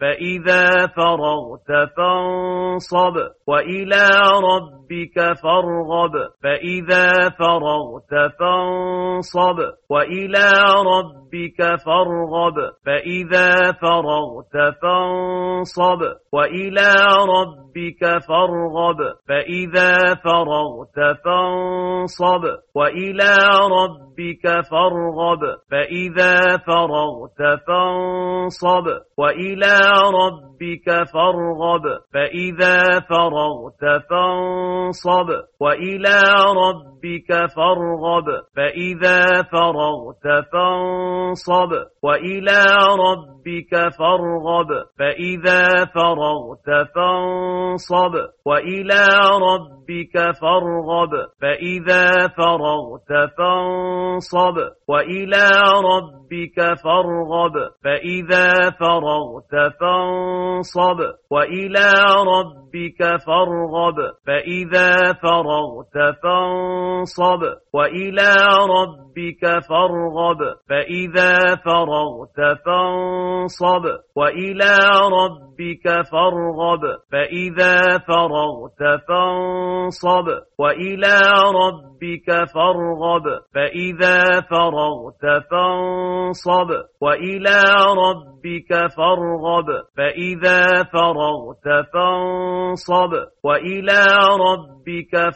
فإذا فرغت فانصب وإلى ربك فارغب. فإذا فرغت فانصب. وإلى ربك فارغب. فإذا فرغت فانصب. وإلى ربك فارغب. فإذا فرغت فانصب. وإلى ربك فارغب. فإذا فرغت فانصب. وإلى ربك فارغب. فإذا فرغت فانصب. وإلى ربك فارغب فإذا فرغت فانصب وإلى ربك فارغب فإذا فرغت فانصب وإلى ربك فارغب فإذا فرغت فانصب وإلى ربك فارغب فإذا فرغت فانصب وإلى ربك فارغب فإذا فرغت فانصب وإلى ربك فارغب فإذا فرغت فانصب وإلى ربك فارغب فإذا فرغت فانصب وإلى ربك فارغب فإذا فرغت فانصب وإلى ربك فارغب فإذا فرغت فانصب وإلى ربك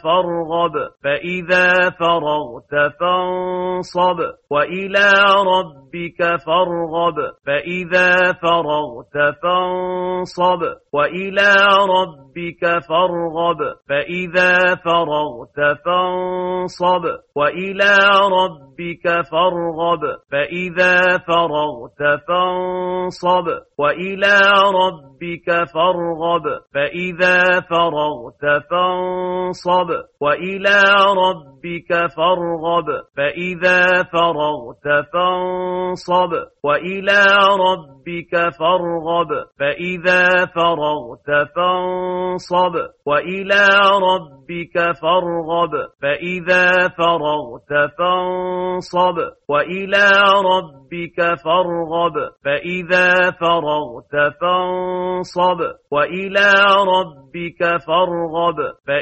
فارغب فإذا فرغت فانصب. وإلى ربك فارغب فإذا فرغت فانصب. وإلى ربك فارغب فإذا فرغت فانصب. وإلى ربك فارغب فإذا فرغت فانصب. وإلى ربك فارغب فإذا فرغت فانصب. وإلى ربك فارغب فإذا فرغت فانصب وإلى ربك فارغب فإذا فرغت فانصب وإلى ربك فارغب فإذا فرغت فانصب وإلى ربك فارغب فإذا فرغت فانصب وإلى ربك فارغب فإذا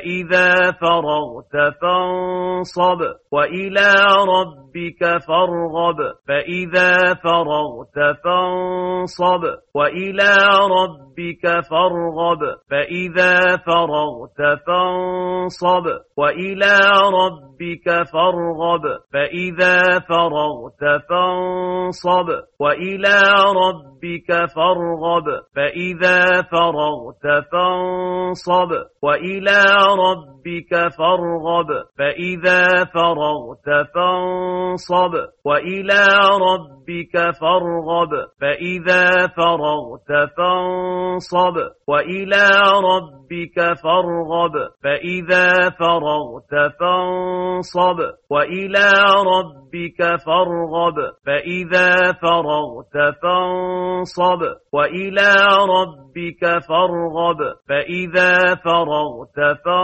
فرغت فانصب وإلى ربك فارغب فإذا فرغت فانصب وإلى ربك فارغب فإذا فرغت فانصب وإلى ربك فارغب فإذا فرغت فانصب وإلى ربك فارغب فإذا فرغت فانصب وإلى ربك فارغب فإذا فرغت فانصب. وإلى ربك فارغب فإذا فرغت فانصب. وإلى ربك فارغب فإذا فرغت فانصب. وإلى ربك فارغب فإذا فرغت فانصب. وإلى ربك فارغب فإذا فرغت فانصب.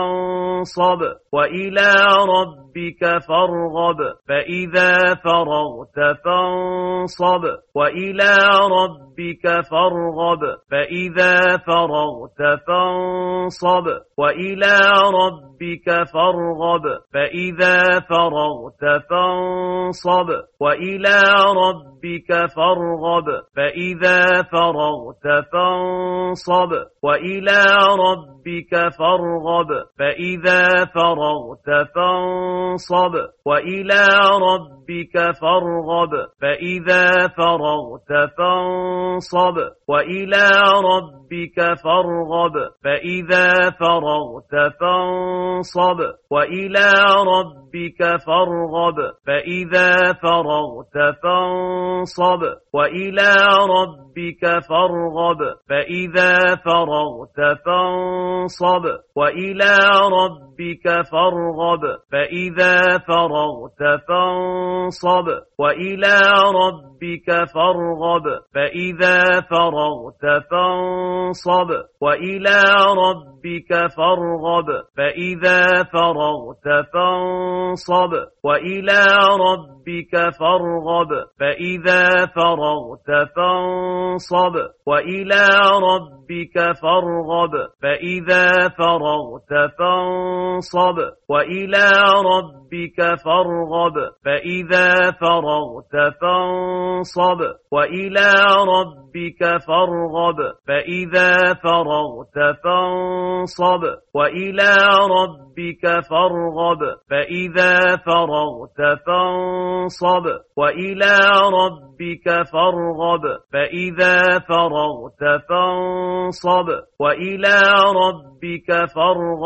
وإلى ربك فارغب فإذا فرغت فانصب وإلى ربك فارغب فإذا فرغت فانصب وإلى ربك فارغب فإذا فرغت فانصب وإلى ربك فارغب فإذا فرغت فانصب وإلى ربك فارغب فإذا فرغت فانصب وإلى ربك فارغب. فإذا فرغت فانصب وإلى ربك فارغب. فإذا فرغت فانصب وإلى ربك فارغب. فإذا فرغت فانصب وإلى ربك فارغب. فإذا فرغت فانصب وإلى وإلى ربك فارغب فإذا فرغت فانصب. وإلى ربك فارغب فإذا فرغت فانصب. وإلى ربك فارغب فإذا فرغت فانصب. وإلى ربك فارغب فإذا فرغت فانصب. وإلى ربك فارغب فإذا فرغت فانصب وإلى ربك فارغب فإذا فرغت فانصب وإلى ربك فارغب فإذا فرغت فانصب وإلى ربك فارغب فإذا فرغت فانصب وإلى ربك فارغب فإذا فرغت فانصب وإلى ربك فارغب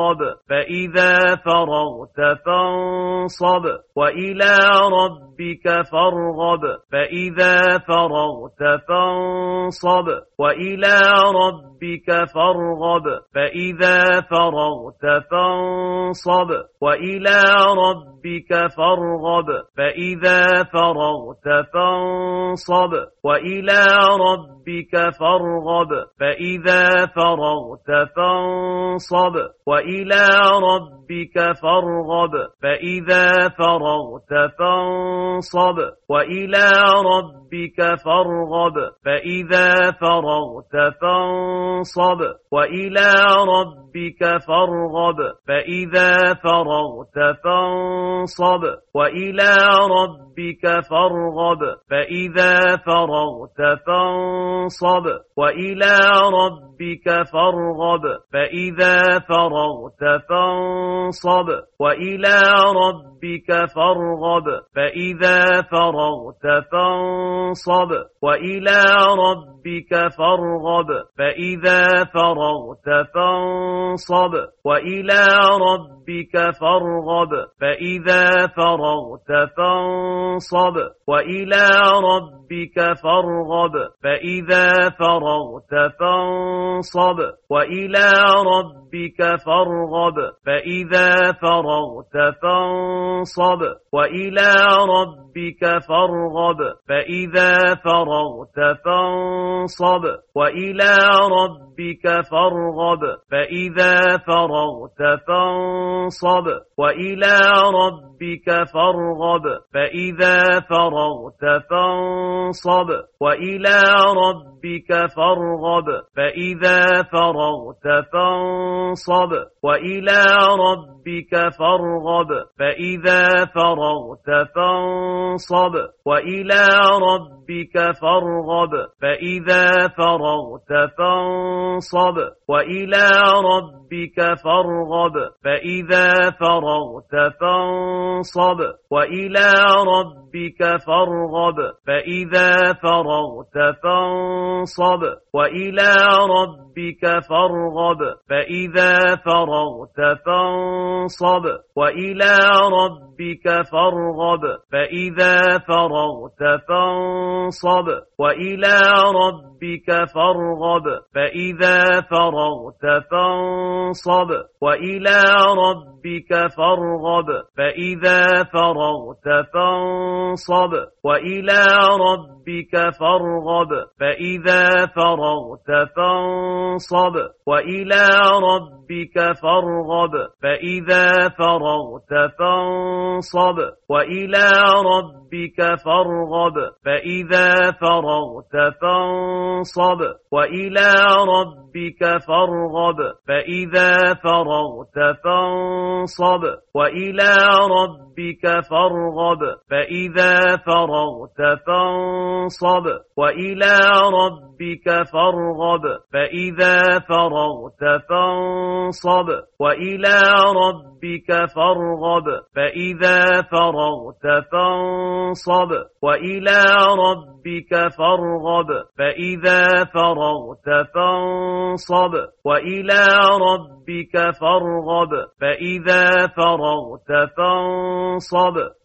فإذا فرغت فانصب. وإلى ربك فارغب. فإذا فرغت فانصب. وإلى ربك فارغب. فإذا فرغت فانصب. وإلى ربك فارغب. فإذا فرغت فانصب. وإلى ربك فارغب. فإذا فرغت فانصب. وإلى ربك فارغب فإذا فرغت فانصب. وإلى ربك فارغب فإذا فرغت فانصب. وإلى ربك فارغب فإذا فرغت فانصب. وإلى ربك فارغب فإذا فرغت فانصب وإلى ربك فارغب فإذا فرغت فانصب وإلى ربك فارغب فإذا فرغت فانصب وإلى ربك فارغب فإذا فرغت فانصب وإلى ربك فارغب فإذا فرغت فانصب وإلى ربك فارغب فإذا فرغت فانصب وإلى ربك فارغب فإذا فرغت فانصب وإلى ربك فارغب فإذا فرغت فانصب وإلى ربك فارغب فإذا فرغت فانصب وإلى ربك فارغب فإذا فرغت فانصب. وإلى ربك فارغب فإذا فرغت فانصب. وإلى ربك فارغب فإذا فرغت فانصب. وإلى ربك فارغب فإذا فرغت فانصب. وإلى ربك فارغب فإذا فرغت فانصب. وإلى ربك فارغب فإذا فرغت فانصب وإلى ربك فارغب فإذا فرغت فانصب وإلى ربك فارغب فإذا فرغت فانصب وإلى ربك فارغب فإذا فرغت فانصب وإلى ربك فارغب فإذا فرغت فانصب وإلى ربك فارغب. فإذا فرغت فانصب وإلى ربك فارغب. فإذا فرغت فانصب وإلى ربك فارغب. فإذا فرغت فانصب وإلى ربك فارغب. فإذا فرغت فانصب وإلى ربك فارغب فإذا فرغت فانصب. وإلى ربك فارغب فإذا فرغت فانصب. وإلى ربك فارغب فإذا فرغت فانصب. وإلى ربك فارغب فإذا فرغت فانصب. وإلى ربك فارغب فإذا فرغت فانصب.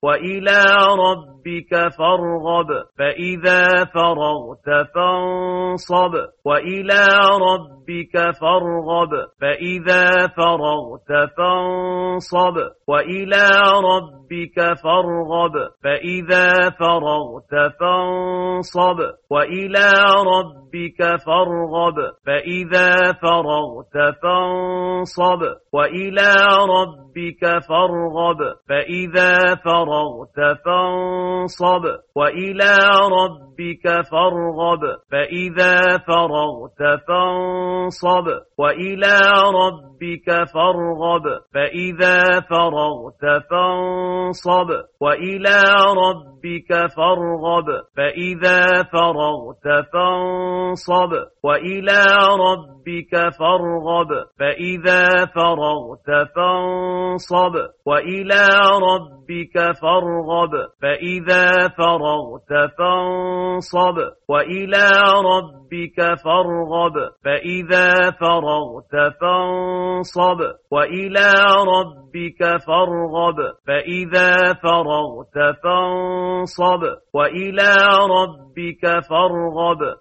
وإلى ربك فارغب فإذا فرغت فانصب وإلى ربك فارغب فإذا فرغت فانصب وإلى ربك فارغب فإذا فرغت فانصب وإلى ربك فارغب فإذا فرغت فانصب وإلى ربك فارغب فإذا فرغت فانصب وإلى ربك فارغب فإذا فرغت فانصب وإلى ربك فارغب فإذا فرغت فانصب وإلى ربك فارغب فإذا فرغت فانصب وإلى ربك فارغب فإذا فرغت فانصب وإلى ربك فارغب فإذا فرغت فانصب. وإلى ربك فارغب فإذا فرغت فانصب. وإلى ربك فارغب فإذا فرغت فانصب. وإلى ربك فارغب